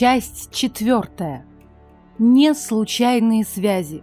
Часть четвертая. Неслучайные связи.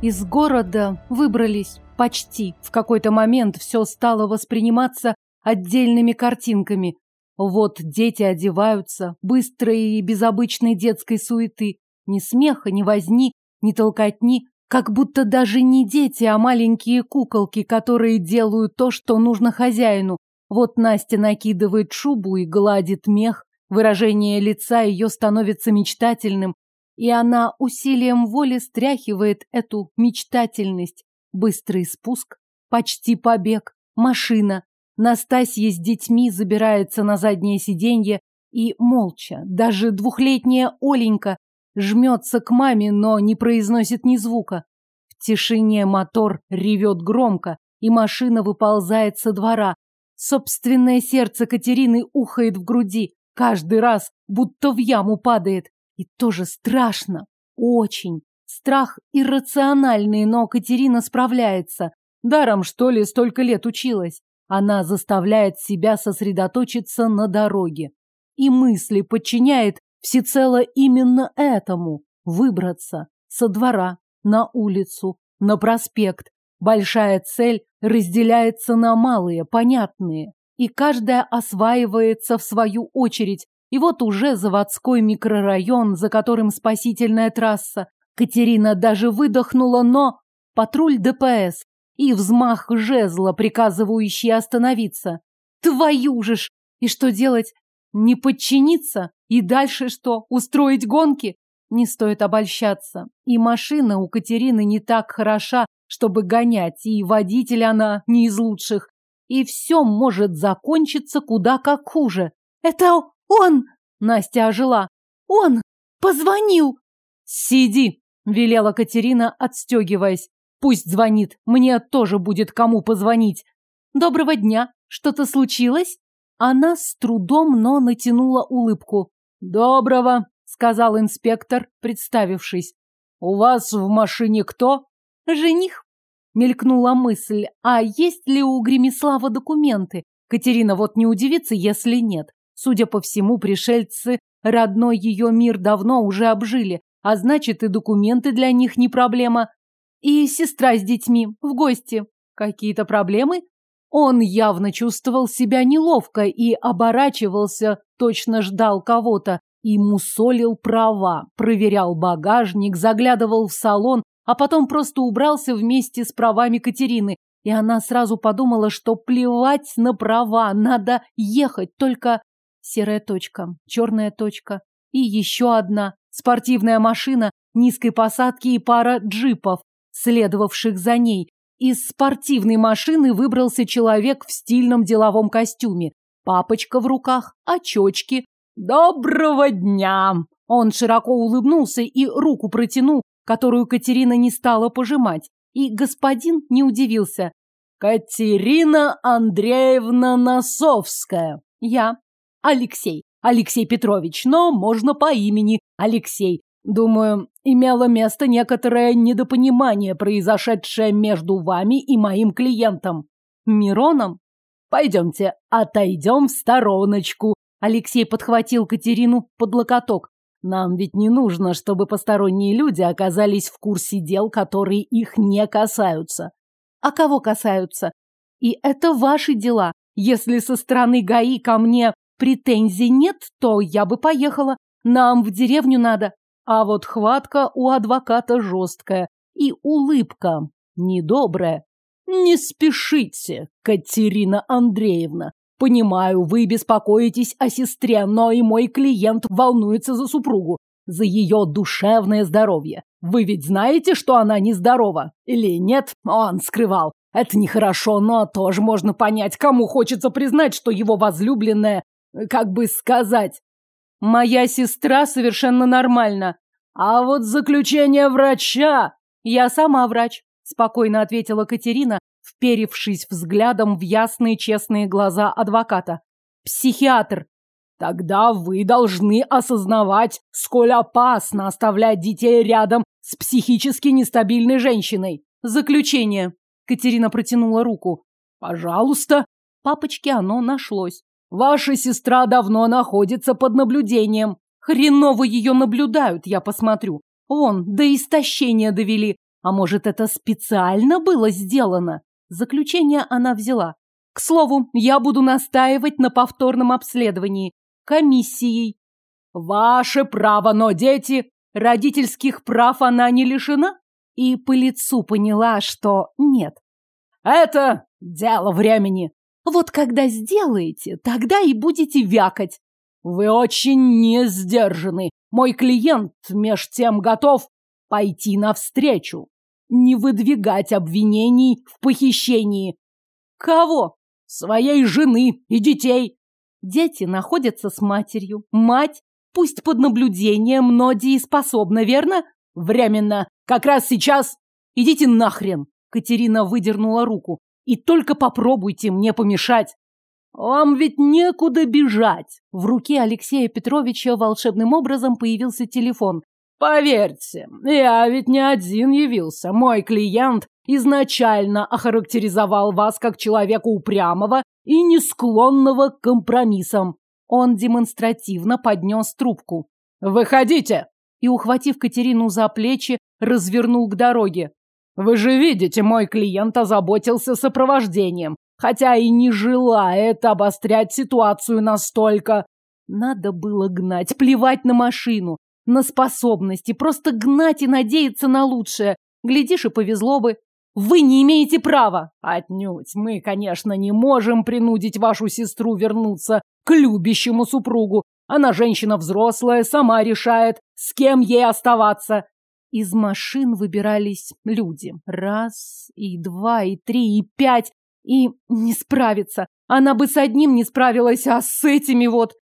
Из города выбрались почти. В какой-то момент все стало восприниматься отдельными картинками. Вот дети одеваются, быстро и безобычной детской суеты. Ни смеха, ни возни, ни толкотни, как будто даже не дети, а маленькие куколки, которые делают то, что нужно хозяину. Вот Настя накидывает шубу и гладит мех, выражение лица ее становится мечтательным, и она усилием воли стряхивает эту мечтательность. Быстрый спуск, почти побег, машина. Настасья с детьми забирается на заднее сиденье и молча, даже двухлетняя Оленька жмется к маме, но не произносит ни звука. В тишине мотор ревет громко, и машина выползает со двора. Собственное сердце Катерины ухает в груди, каждый раз, будто в яму падает. И тоже страшно, очень. Страх иррациональный, но Катерина справляется. Даром, что ли, столько лет училась. Она заставляет себя сосредоточиться на дороге. И мысли подчиняет всецело именно этому – выбраться со двора, на улицу, на проспект. Большая цель разделяется на малые, понятные, и каждая осваивается в свою очередь. И вот уже заводской микрорайон, за которым спасительная трасса. Катерина даже выдохнула, но... Патруль ДПС и взмах жезла, приказывающий остановиться. Твою же ж! И что делать? Не подчиниться? И дальше что? Устроить гонки? Не стоит обольщаться. И машина у Катерины не так хороша, чтобы гонять, и водитель она не из лучших. И все может закончиться куда как хуже. Это он! Настя ожила. Он позвонил! Сиди, велела Катерина, отстегиваясь. Пусть звонит, мне тоже будет кому позвонить. Доброго дня, что-то случилось? Она с трудом, но натянула улыбку. «Доброго», — сказал инспектор, представившись. «У вас в машине кто?» «Жених», — мелькнула мысль. «А есть ли у Гремислава документы? Катерина вот не удивится, если нет. Судя по всему, пришельцы родной ее мир давно уже обжили, а значит и документы для них не проблема. И сестра с детьми в гости. Какие-то проблемы? Он явно чувствовал себя неловко и оборачивался, точно ждал кого-то, и мусолил права, проверял багажник, заглядывал в салон, а потом просто убрался вместе с правами Катерины, и она сразу подумала, что плевать на права, надо ехать, только серая точка, черная точка и еще одна спортивная машина низкой посадки и пара джипов, следовавших за ней, из спортивной машины выбрался человек в стильном деловом костюме. Папочка в руках, очочки. «Доброго дня!» Он широко улыбнулся и руку протянул, которую Катерина не стала пожимать. И господин не удивился. «Катерина Андреевна Носовская!» «Я. Алексей. Алексей Петрович, но можно по имени Алексей. Думаю, имело место некоторое недопонимание, произошедшее между вами и моим клиентом. Мироном? Пойдемте, отойдем в стороночку. Алексей подхватил Катерину под локоток. Нам ведь не нужно, чтобы посторонние люди оказались в курсе дел, которые их не касаются. А кого касаются? И это ваши дела. Если со стороны ГАИ ко мне претензий нет, то я бы поехала. Нам в деревню надо. А вот хватка у адвоката жесткая и улыбка недобрая. «Не спешите, Катерина Андреевна. Понимаю, вы беспокоитесь о сестре, но и мой клиент волнуется за супругу, за ее душевное здоровье. Вы ведь знаете, что она нездорова? Или нет? Он скрывал. Это нехорошо, но тоже можно понять, кому хочется признать, что его возлюбленная, как бы сказать, Моя сестра совершенно нормально. А вот заключение врача... Я сама врач, спокойно ответила Катерина, вперевшись взглядом в ясные честные глаза адвоката. Психиатр. Тогда вы должны осознавать, сколь опасно оставлять детей рядом с психически нестабильной женщиной. Заключение. Катерина протянула руку. Пожалуйста. Папочке оно нашлось. Ваша сестра давно находится под наблюдением. Хреново ее наблюдают, я посмотрю. Вон, до истощения довели. А может, это специально было сделано? Заключение она взяла. К слову, я буду настаивать на повторном обследовании. Комиссией. Ваше право, но дети... Родительских прав она не лишена? И по лицу поняла, что нет. Это дело времени. Вот когда сделаете, тогда и будете вякать. Вы очень не сдержаны. Мой клиент меж тем готов пойти навстречу. Не выдвигать обвинений в похищении. Кого? Своей жены и детей. Дети находятся с матерью. Мать, пусть под наблюдением, но дееспособна, верно? Временно. Как раз сейчас. Идите нахрен. Катерина выдернула руку. И только попробуйте мне помешать. Вам ведь некуда бежать. В руке Алексея Петровича волшебным образом появился телефон. Поверьте, я ведь не один явился. Мой клиент изначально охарактеризовал вас как человека упрямого и не склонного к компромиссам. Он демонстративно поднес трубку. «Выходите!» И, ухватив Катерину за плечи, развернул к дороге. Вы же видите, мой клиент озаботился сопровождением, хотя и не желает обострять ситуацию настолько. Надо было гнать, плевать на машину, на способности, просто гнать и надеяться на лучшее. Глядишь, и повезло бы. Вы не имеете права. Отнюдь. Мы, конечно, не можем принудить вашу сестру вернуться к любящему супругу. Она женщина взрослая, сама решает, с кем ей оставаться. Из машин выбирались люди. Раз, и два, и три, и пять. И не справиться. Она бы с одним не справилась, а с этими вот.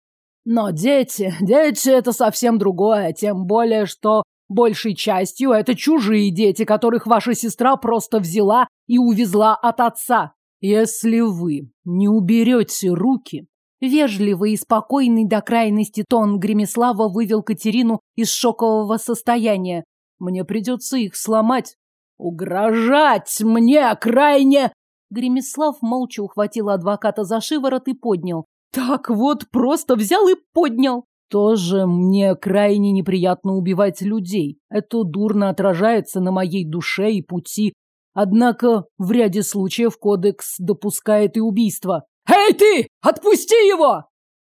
Но дети, дети — это совсем другое. Тем более, что большей частью это чужие дети, которых ваша сестра просто взяла и увезла от отца. Если вы не уберете руки, Вежливый и спокойный до крайности тон Гремеслава вывел Катерину из шокового состояния. Мне придется их сломать. Угрожать мне крайне... Гремислав молча ухватил адвоката за шиворот и поднял. Так вот, просто взял и поднял. Тоже мне крайне неприятно убивать людей. Это дурно отражается на моей душе и пути. Однако в ряде случаев кодекс допускает и убийство. «Эй ты! Отпусти его!»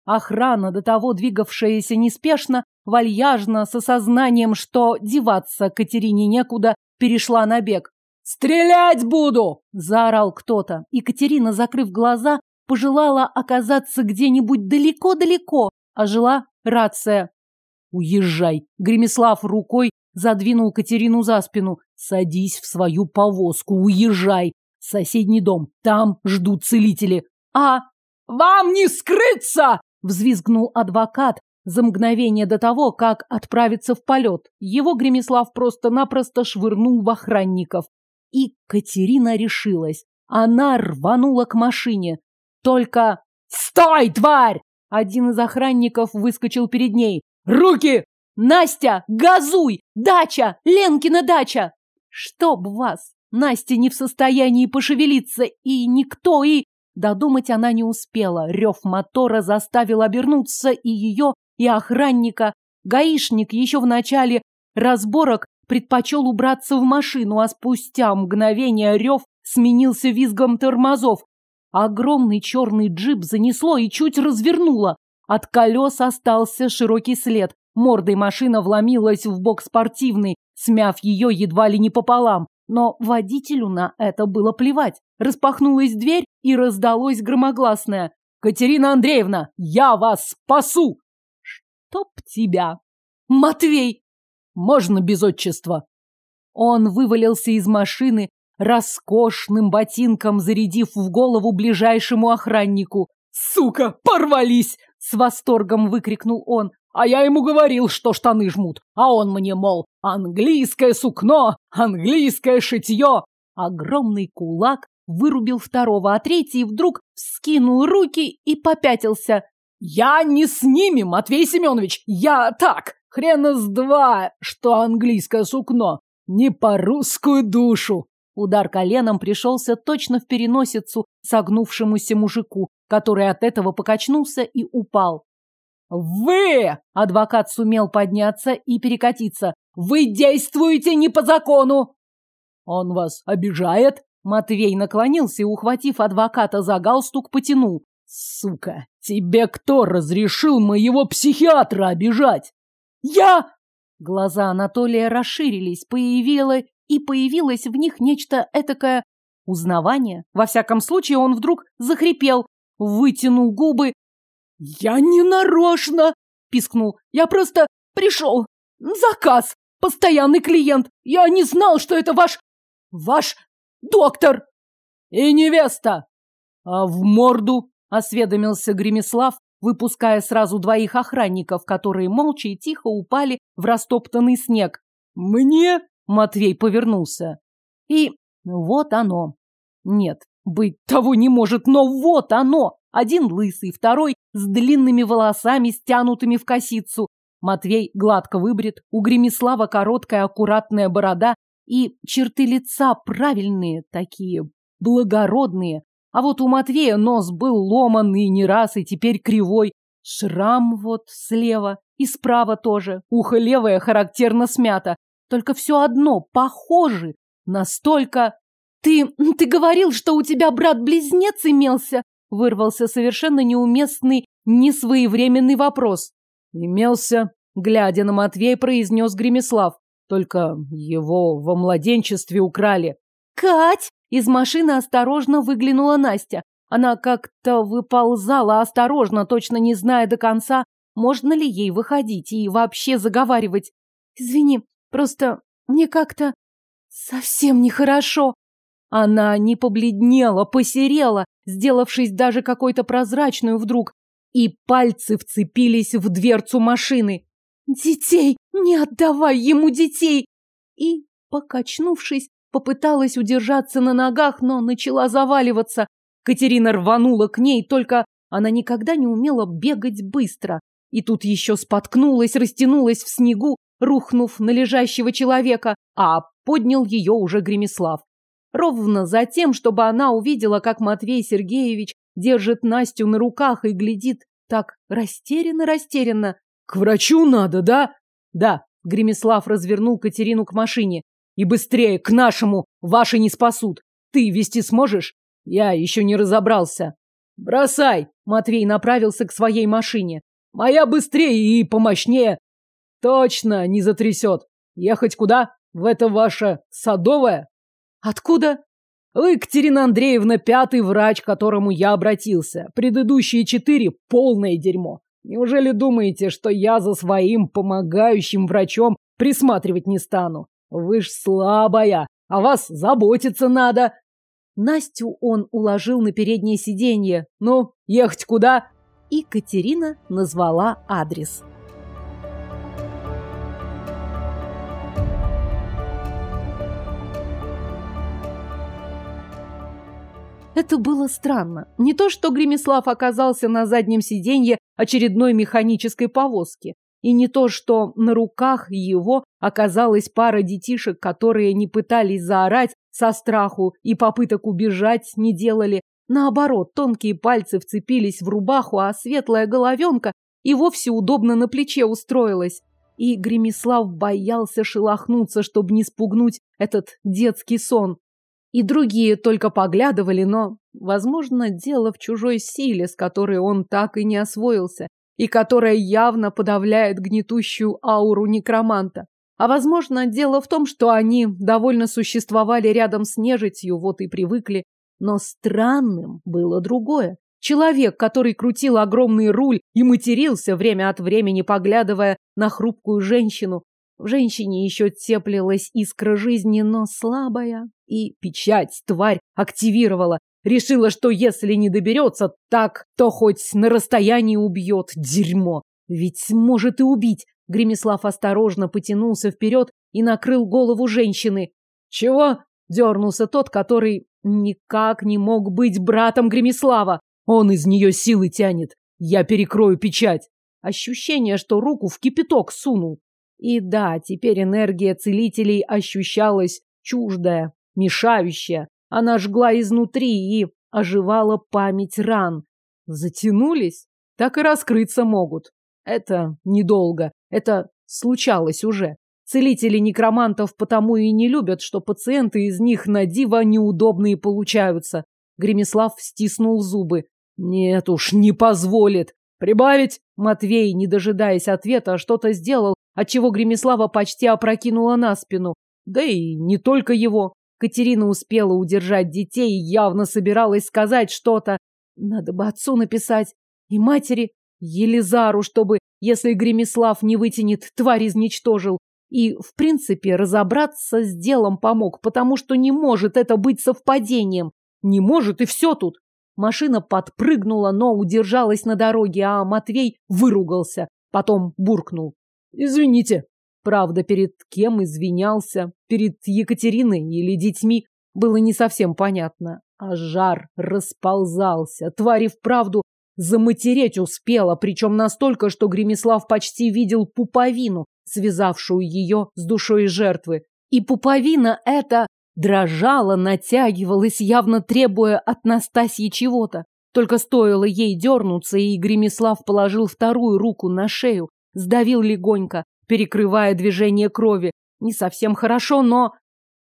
Охрана, до того двигавшаяся неспешно, вальяжно, с осознанием, что деваться Катерине некуда, перешла на бег. «Стрелять буду!» – заорал кто-то, и Катерина, закрыв глаза, пожелала оказаться где-нибудь далеко-далеко, а жила рация. «Уезжай!» – Гремеслав рукой задвинул Катерину за спину. «Садись в свою повозку, уезжай! Соседний дом, там ждут целители!» «А вам не скрыться!» взвизгнул адвокат за мгновение до того, как отправиться в полет. Его Гремислав просто-напросто швырнул в охранников. И Катерина решилась. Она рванула к машине. Только... «Стой, тварь!» Один из охранников выскочил перед ней. «Руки! Настя, газуй! Дача! Ленкина дача!» «Чтоб вас! Настя не в состоянии пошевелиться, и никто, и...» Додумать она не успела. Рев мотора заставил обернуться и ее, и охранника. Гаишник еще в начале разборок предпочел убраться в машину, а спустя мгновение рев сменился визгом тормозов. Огромный черный джип занесло и чуть развернуло. От колес остался широкий след. Мордой машина вломилась в бок спортивный, смяв ее едва ли не пополам. Но водителю на это было плевать. Распахнулась дверь, и раздалось громогласное «Катерина Андреевна, я вас спасу!» «Чтоб тебя!» «Матвей!» «Можно без отчества!» Он вывалился из машины, роскошным ботинком зарядив в голову ближайшему охраннику. «Сука, порвались!» — с восторгом выкрикнул он. «А я ему говорил, что штаны жмут, а он мне, мол, английское сукно, английское шитье!» Огромный кулак вырубил второго, а третий вдруг вскинул руки и попятился. «Я не с ними, Матвей Семенович! Я так! Хрена с два, что английское сукно! Не по русскую душу!» Удар коленом пришелся точно в переносицу согнувшемуся мужику, который от этого покачнулся и упал. «Вы!» — адвокат сумел подняться и перекатиться. «Вы действуете не по закону!» «Он вас обижает?» Матвей наклонился и, ухватив адвоката за галстук, потянул. «Сука, тебе кто разрешил моего психиатра обижать?» «Я!» Глаза Анатолия расширились, появилось и появилось в них нечто этакое узнавание. Во всяком случае, он вдруг захрипел, вытянул губы. «Я не нарочно!» — пискнул. «Я просто пришел! Заказ! Постоянный клиент! Я не знал, что это ваш... ваш «Доктор!» «И невеста!» «А в морду?» — осведомился Гремеслав, выпуская сразу двоих охранников, которые молча и тихо упали в растоптанный снег. «Мне?» — Матвей повернулся. И вот оно. Нет, быть того не может, но вот оно! Один лысый, второй с длинными волосами, стянутыми в косицу. Матвей гладко выбрит, у Гремислава короткая аккуратная борода и черты лица правильные такие, благородные. А вот у Матвея нос был ломанный не раз, и теперь кривой. Шрам вот слева и справа тоже. Ухо левое характерно смято. Только все одно, похожи. Настолько... «Ты... ты говорил, что у тебя брат-близнец имелся?» Вырвался совершенно неуместный, несвоевременный вопрос. «Имелся», — глядя на Матвей, произнес Гремеслав. Только его во младенчестве украли. «Кать!» Из машины осторожно выглянула Настя. Она как-то выползала осторожно, точно не зная до конца, можно ли ей выходить и вообще заговаривать. «Извини, просто мне как-то совсем нехорошо». Она не побледнела, посерела, сделавшись даже какой-то прозрачную вдруг, и пальцы вцепились в дверцу машины. «Детей! Не отдавай ему детей!» И, покачнувшись, попыталась удержаться на ногах, но начала заваливаться. Катерина рванула к ней, только она никогда не умела бегать быстро. И тут еще споткнулась, растянулась в снегу, рухнув на лежащего человека, а поднял ее уже Гремеслав. Ровно за тем, чтобы она увидела, как Матвей Сергеевич держит Настю на руках и глядит так растерянно-растерянно. К врачу надо, да? Да. Гремислав развернул Катерину к машине. И быстрее, к нашему! Ваши не спасут! Ты вести сможешь? Я еще не разобрался. Бросай! Матвей направился к своей машине. Моя быстрее и помощнее. Точно не затрясет. Ехать куда? В это ваше садовое? Откуда? Вы, Катерина Андреевна, пятый врач, к которому я обратился. Предыдущие четыре – полное дерьмо. Неужели думаете, что я за своим помогающим врачом присматривать не стану? Вы ж слабая, а вас заботиться надо. Настю он уложил на переднее сиденье. Ну, ехать куда? И Катерина назвала адрес. Это было странно. Не то, что Гремислав оказался на заднем сиденье очередной механической повозки, и не то, что на руках его оказалась пара детишек, которые не пытались заорать со страху и попыток убежать не делали. Наоборот, тонкие пальцы вцепились в рубаху, а светлая головенка и вовсе удобно на плече устроилась. И Гремислав боялся шелохнуться, чтобы не спугнуть этот детский сон. И другие только поглядывали, но, возможно, дело в чужой силе, с которой он так и не освоился, и которая явно подавляет гнетущую ауру некроманта. А, возможно, дело в том, что они довольно существовали рядом с нежитью, вот и привыкли. Но странным было другое. Человек, который крутил огромный руль и матерился время от времени, поглядывая на хрупкую женщину, в женщине еще теплилась искра жизни, но слабая. И печать тварь активировала. Решила, что если не доберется так, то хоть на расстоянии убьет. Дерьмо! Ведь может и убить. Гремислав осторожно потянулся вперед и накрыл голову женщины. «Чего?» — дернулся тот, который никак не мог быть братом Гремислава. «Он из нее силы тянет. Я перекрою печать». Ощущение, что руку в кипяток сунул. И да, теперь энергия целителей ощущалась чуждая, мешающая. Она жгла изнутри и оживала память ран. Затянулись? Так и раскрыться могут. Это недолго. Это случалось уже. Целители некромантов потому и не любят, что пациенты из них на диво неудобные получаются. Гремислав стиснул зубы. Нет уж, не позволит. Прибавить? Матвей, не дожидаясь ответа, что-то сделал отчего Гремеслава почти опрокинула на спину. Да и не только его. Катерина успела удержать детей и явно собиралась сказать что-то. Надо бы отцу написать. И матери. Елизару, чтобы, если Гремеслав не вытянет, тварь изничтожил. И, в принципе, разобраться с делом помог, потому что не может это быть совпадением. Не может, и все тут. Машина подпрыгнула, но удержалась на дороге, а Матвей выругался. Потом буркнул. Извините. Правда, перед кем извинялся, перед Екатериной или детьми, было не совсем понятно. А жар расползался. Твари вправду заматереть успела, причем настолько, что Гремислав почти видел пуповину, связавшую ее с душой жертвы. И пуповина эта дрожала, натягивалась, явно требуя от Настасьи чего-то. Только стоило ей дернуться, и Гремислав положил вторую руку на шею, сдавил легонько, перекрывая движение крови. Не совсем хорошо, но...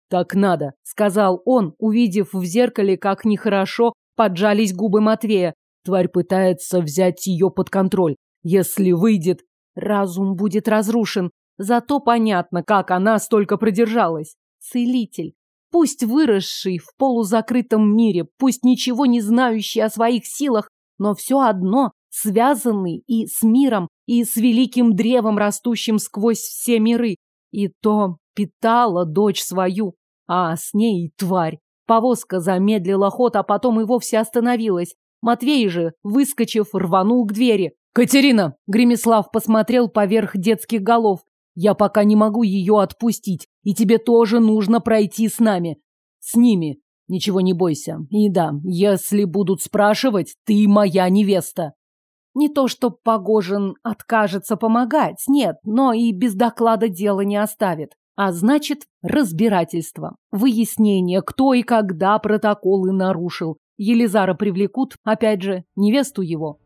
«Так надо», — сказал он, увидев в зеркале, как нехорошо поджались губы Матвея. Тварь пытается взять ее под контроль. Если выйдет, разум будет разрушен. Зато понятно, как она столько продержалась. Целитель. Пусть выросший в полузакрытом мире, пусть ничего не знающий о своих силах, но все одно связанный и с миром, и с великим древом, растущим сквозь все миры. И то питала дочь свою, а с ней и тварь. Повозка замедлила ход, а потом и вовсе остановилась. Матвей же, выскочив, рванул к двери. «Катерина!» — Гремислав посмотрел поверх детских голов. «Я пока не могу ее отпустить, и тебе тоже нужно пройти с нами. С ними. Ничего не бойся. И да, если будут спрашивать, ты моя невеста». Не то, что Погожин откажется помогать, нет, но и без доклада дело не оставит. А значит, разбирательство, выяснение, кто и когда протоколы нарушил. Елизара привлекут, опять же, невесту его.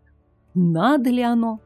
Надо ли оно?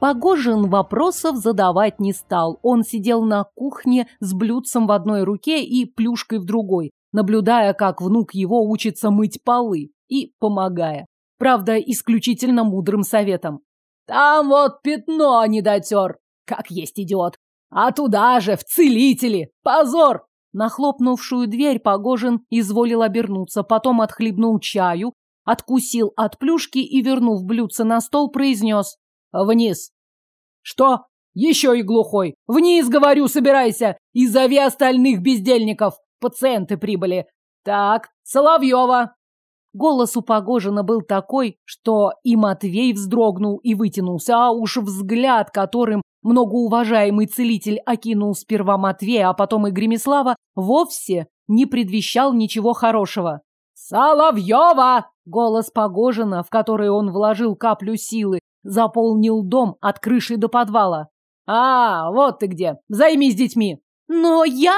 Погожин вопросов задавать не стал. Он сидел на кухне с блюдцем в одной руке и плюшкой в другой, наблюдая, как внук его учится мыть полы и помогая. Правда, исключительно мудрым советом. «Там вот пятно не дотер, как есть идиот. А туда же, в целители! Позор!» Нахлопнувшую дверь Погожин изволил обернуться, потом отхлебнул чаю, откусил от плюшки и, вернув блюдце на стол, произнес Вниз. Что? Еще и глухой. Вниз, говорю, собирайся. И зови остальных бездельников. Пациенты прибыли. Так, Соловьева. Голос у Погожина был такой, что и Матвей вздрогнул и вытянулся, а уж взгляд, которым многоуважаемый целитель окинул сперва Матвея, а потом и Гремеслава, вовсе не предвещал ничего хорошего. «Соловьева!» Голос Погожина, в который он вложил каплю силы, заполнил дом от крыши до подвала. «А, вот ты где! Займись детьми!» «Но я...»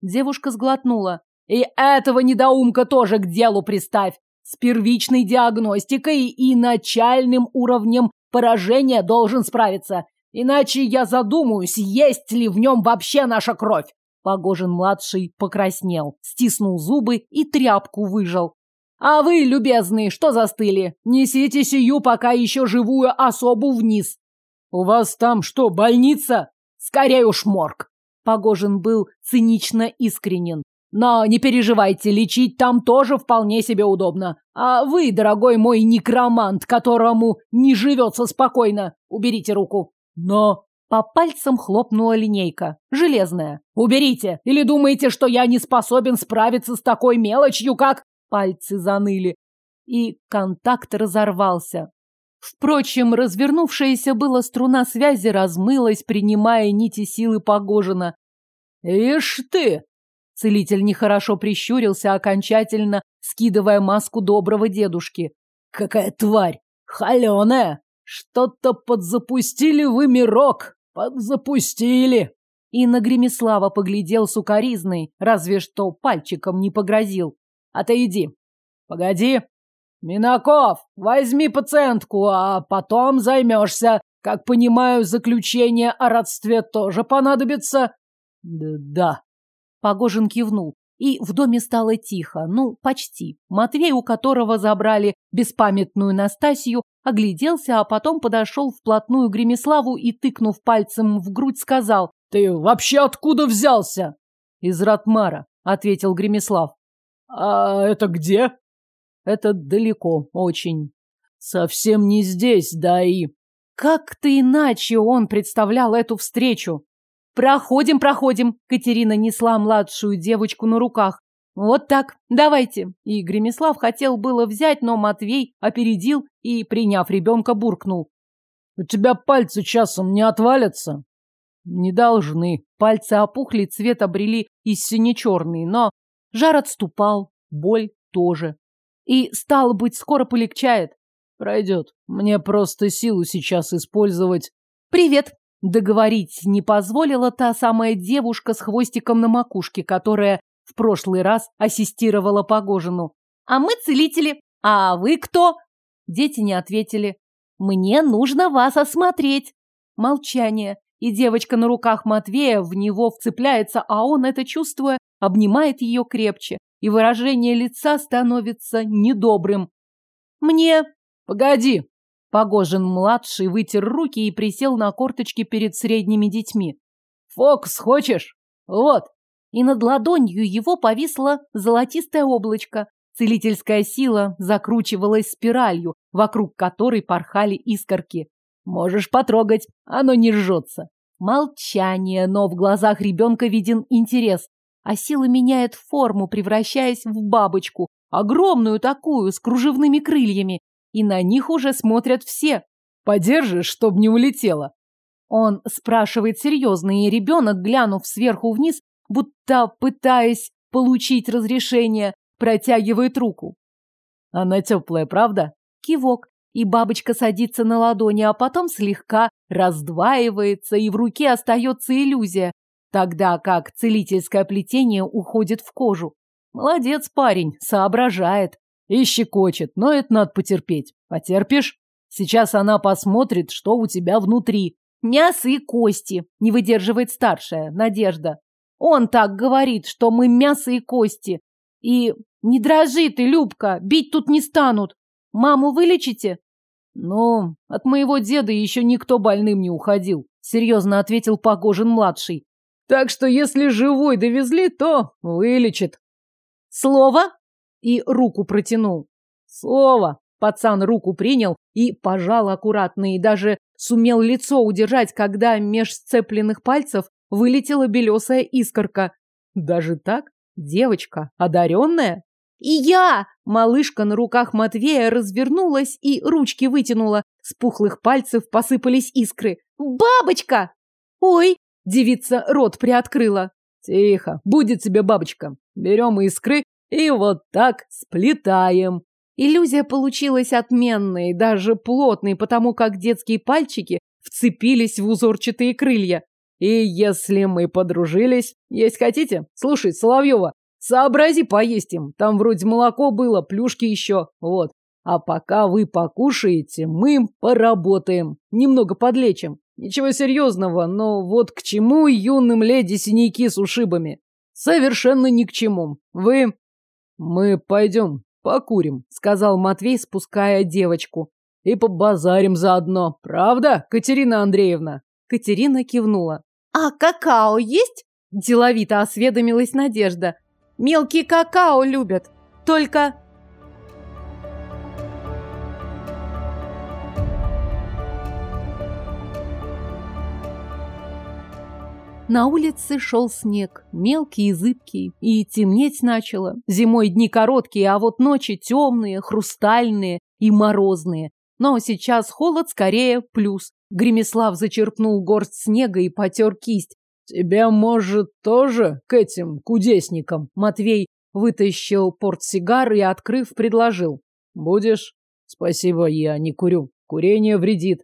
Девушка сглотнула. «И этого недоумка тоже к делу приставь! С первичной диагностикой и начальным уровнем поражения должен справиться, иначе я задумаюсь, есть ли в нем вообще наша кровь!» Погожин-младший покраснел, стиснул зубы и тряпку выжал. А вы, любезные, что застыли? Несите сию пока еще живую особу вниз. У вас там что, больница? Скорее уж морг. Погожин был цинично искренен. Но не переживайте, лечить там тоже вполне себе удобно. А вы, дорогой мой некромант, которому не живется спокойно, уберите руку. Но... По пальцам хлопнула линейка. Железная. «Уберите! Или думаете, что я не способен справиться с такой мелочью, как...» пальцы заныли, и контакт разорвался. Впрочем, развернувшаяся была струна связи размылась, принимая нити силы Погожина. «Ишь ты!» Целитель нехорошо прищурился, окончательно скидывая маску доброго дедушки. «Какая тварь! Холеная! Что-то подзапустили вы мирок! Подзапустили!» И на Гремислава поглядел сукоризный, разве что пальчиком не погрозил. Отойди. Погоди. Минаков, возьми пациентку, а потом займешься. Как понимаю, заключение о родстве тоже понадобится. Д да. Погожин кивнул. И в доме стало тихо, ну, почти. Матвей, у которого забрали беспамятную Настасью, огляделся, а потом подошел вплотную к Гремеславу и, тыкнув пальцем в грудь, сказал «Ты вообще откуда взялся?» «Из Ратмара», — ответил Гремеслав. «А это где?» «Это далеко, очень. Совсем не здесь, да и...» Как-то иначе он представлял эту встречу. «Проходим, проходим!» Катерина несла младшую девочку на руках. «Вот так, давайте!» И Гремеслав хотел было взять, но Матвей опередил и, приняв ребенка, буркнул. «У тебя пальцы часом не отвалятся?» «Не должны. Пальцы опухли, цвет обрели и сине-черный, но Жар отступал, боль тоже. И, стало быть, скоро полегчает. Пройдет. Мне просто силу сейчас использовать. Привет. Договорить не позволила та самая девушка с хвостиком на макушке, которая в прошлый раз ассистировала Погожину. А мы целители. А вы кто? Дети не ответили. Мне нужно вас осмотреть. Молчание. И девочка на руках Матвея в него вцепляется, а он это чувствуя, обнимает ее крепче, и выражение лица становится недобрым. «Мне...» «Погоди!» Погожин-младший вытер руки и присел на корточки перед средними детьми. «Фокс хочешь? Вот!» И над ладонью его повисло золотистое облачко. Целительская сила закручивалась спиралью, вокруг которой порхали искорки. «Можешь потрогать, оно не жжется. Молчание, но в глазах ребенка виден интерес а сила меняет форму, превращаясь в бабочку, огромную такую, с кружевными крыльями, и на них уже смотрят все. «Подержишь, чтоб не улетела!» Он спрашивает серьезно, и ребенок, глянув сверху вниз, будто пытаясь получить разрешение, протягивает руку. «Она теплая, правда?» Кивок, и бабочка садится на ладони, а потом слегка раздваивается, и в руке остается иллюзия, тогда как целительское плетение уходит в кожу. Молодец парень, соображает. И щекочет, но это надо потерпеть. Потерпишь? Сейчас она посмотрит, что у тебя внутри. Мясо и кости, не выдерживает старшая, Надежда. Он так говорит, что мы мясо и кости. И не дрожи ты, Любка, бить тут не станут. Маму вылечите? Ну, от моего деда еще никто больным не уходил, серьезно ответил Погожин-младший. Так что если живой довезли, то вылечит. Слово? И руку протянул. Слово. Пацан руку принял и пожал аккуратно, и даже сумел лицо удержать, когда меж сцепленных пальцев вылетела белесая искорка. Даже так? Девочка одаренная? И я! Малышка на руках Матвея развернулась и ручки вытянула. С пухлых пальцев посыпались искры. Бабочка! Ой, Девица рот приоткрыла. Тихо, будет тебе бабочка. Берем искры и вот так сплетаем. Иллюзия получилась отменной, даже плотной, потому как детские пальчики вцепились в узорчатые крылья. И если мы подружились, есть хотите? Слушай, Соловьева, сообрази поесть им. Там вроде молоко было, плюшки еще. Вот. А пока вы покушаете, мы поработаем. Немного подлечим. Ничего серьезного, но вот к чему юным леди синяки с ушибами? Совершенно ни к чему. Вы... Мы пойдем, покурим, сказал Матвей, спуская девочку. И побазарим заодно. Правда, Катерина Андреевна? Катерина кивнула. А какао есть? Деловито осведомилась Надежда. Мелкие какао любят. Только На улице шел снег, мелкий и зыбкий, и темнеть начало. Зимой дни короткие, а вот ночи темные, хрустальные и морозные. Но сейчас холод скорее плюс. Гремеслав зачерпнул горсть снега и потер кисть. «Тебя, может, тоже к этим кудесникам?» Матвей вытащил портсигар и, открыв, предложил. «Будешь?» «Спасибо, я не курю. Курение вредит».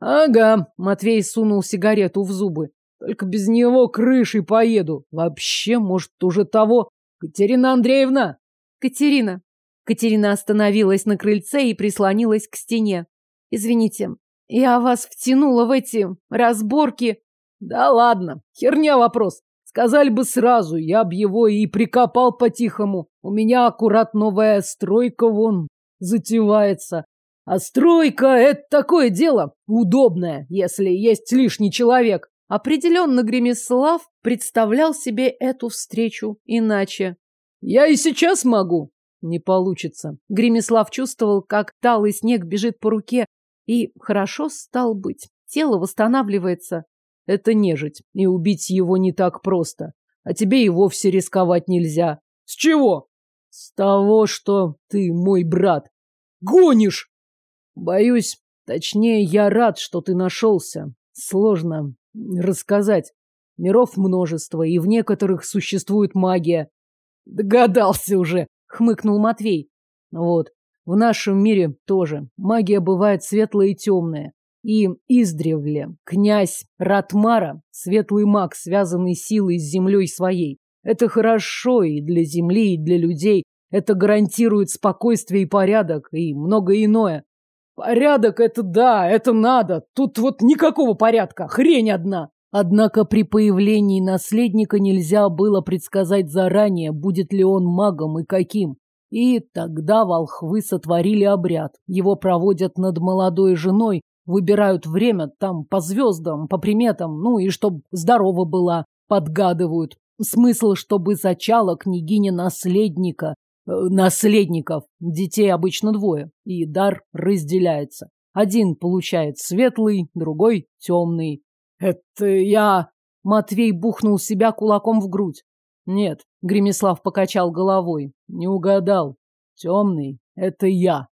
«Ага», — Матвей сунул сигарету в зубы. Только без него крышей поеду. Вообще, может, уже того. Катерина Андреевна! Катерина. Катерина остановилась на крыльце и прислонилась к стене. Извините, я вас втянула в эти разборки. Да ладно, херня вопрос. Сказали бы сразу, я б его и прикопал по-тихому. У меня аккурат новая стройка вон затевается. А стройка — это такое дело удобное, если есть лишний человек. Определенно Гремислав представлял себе эту встречу иначе. «Я и сейчас могу!» «Не получится!» Гремислав чувствовал, как талый снег бежит по руке, и хорошо стал быть. Тело восстанавливается. Это нежить, и убить его не так просто. А тебе и вовсе рисковать нельзя. С чего? С того, что ты мой брат. Гонишь! Боюсь, точнее, я рад, что ты нашелся. Сложно рассказать. Миров множество, и в некоторых существует магия. Догадался уже, хмыкнул Матвей. Вот, в нашем мире тоже. Магия бывает светлая и темная. И издревле князь Ратмара, светлый маг, связанный силой с землей своей. Это хорошо и для земли, и для людей. Это гарантирует спокойствие и порядок, и многое иное. Порядок — это да, это надо. Тут вот никакого порядка, хрень одна. Однако при появлении наследника нельзя было предсказать заранее, будет ли он магом и каким. И тогда волхвы сотворили обряд. Его проводят над молодой женой, выбирают время там по звездам, по приметам, ну и чтоб здорова была, подгадывают. Смысл, чтобы зачала княгиня наследника Э, наследников. Детей обычно двое, и дар разделяется. Один получает светлый, другой — темный. «Это я...» Матвей бухнул себя кулаком в грудь. «Нет», — Гремислав покачал головой, — «не угадал. Темный — это я».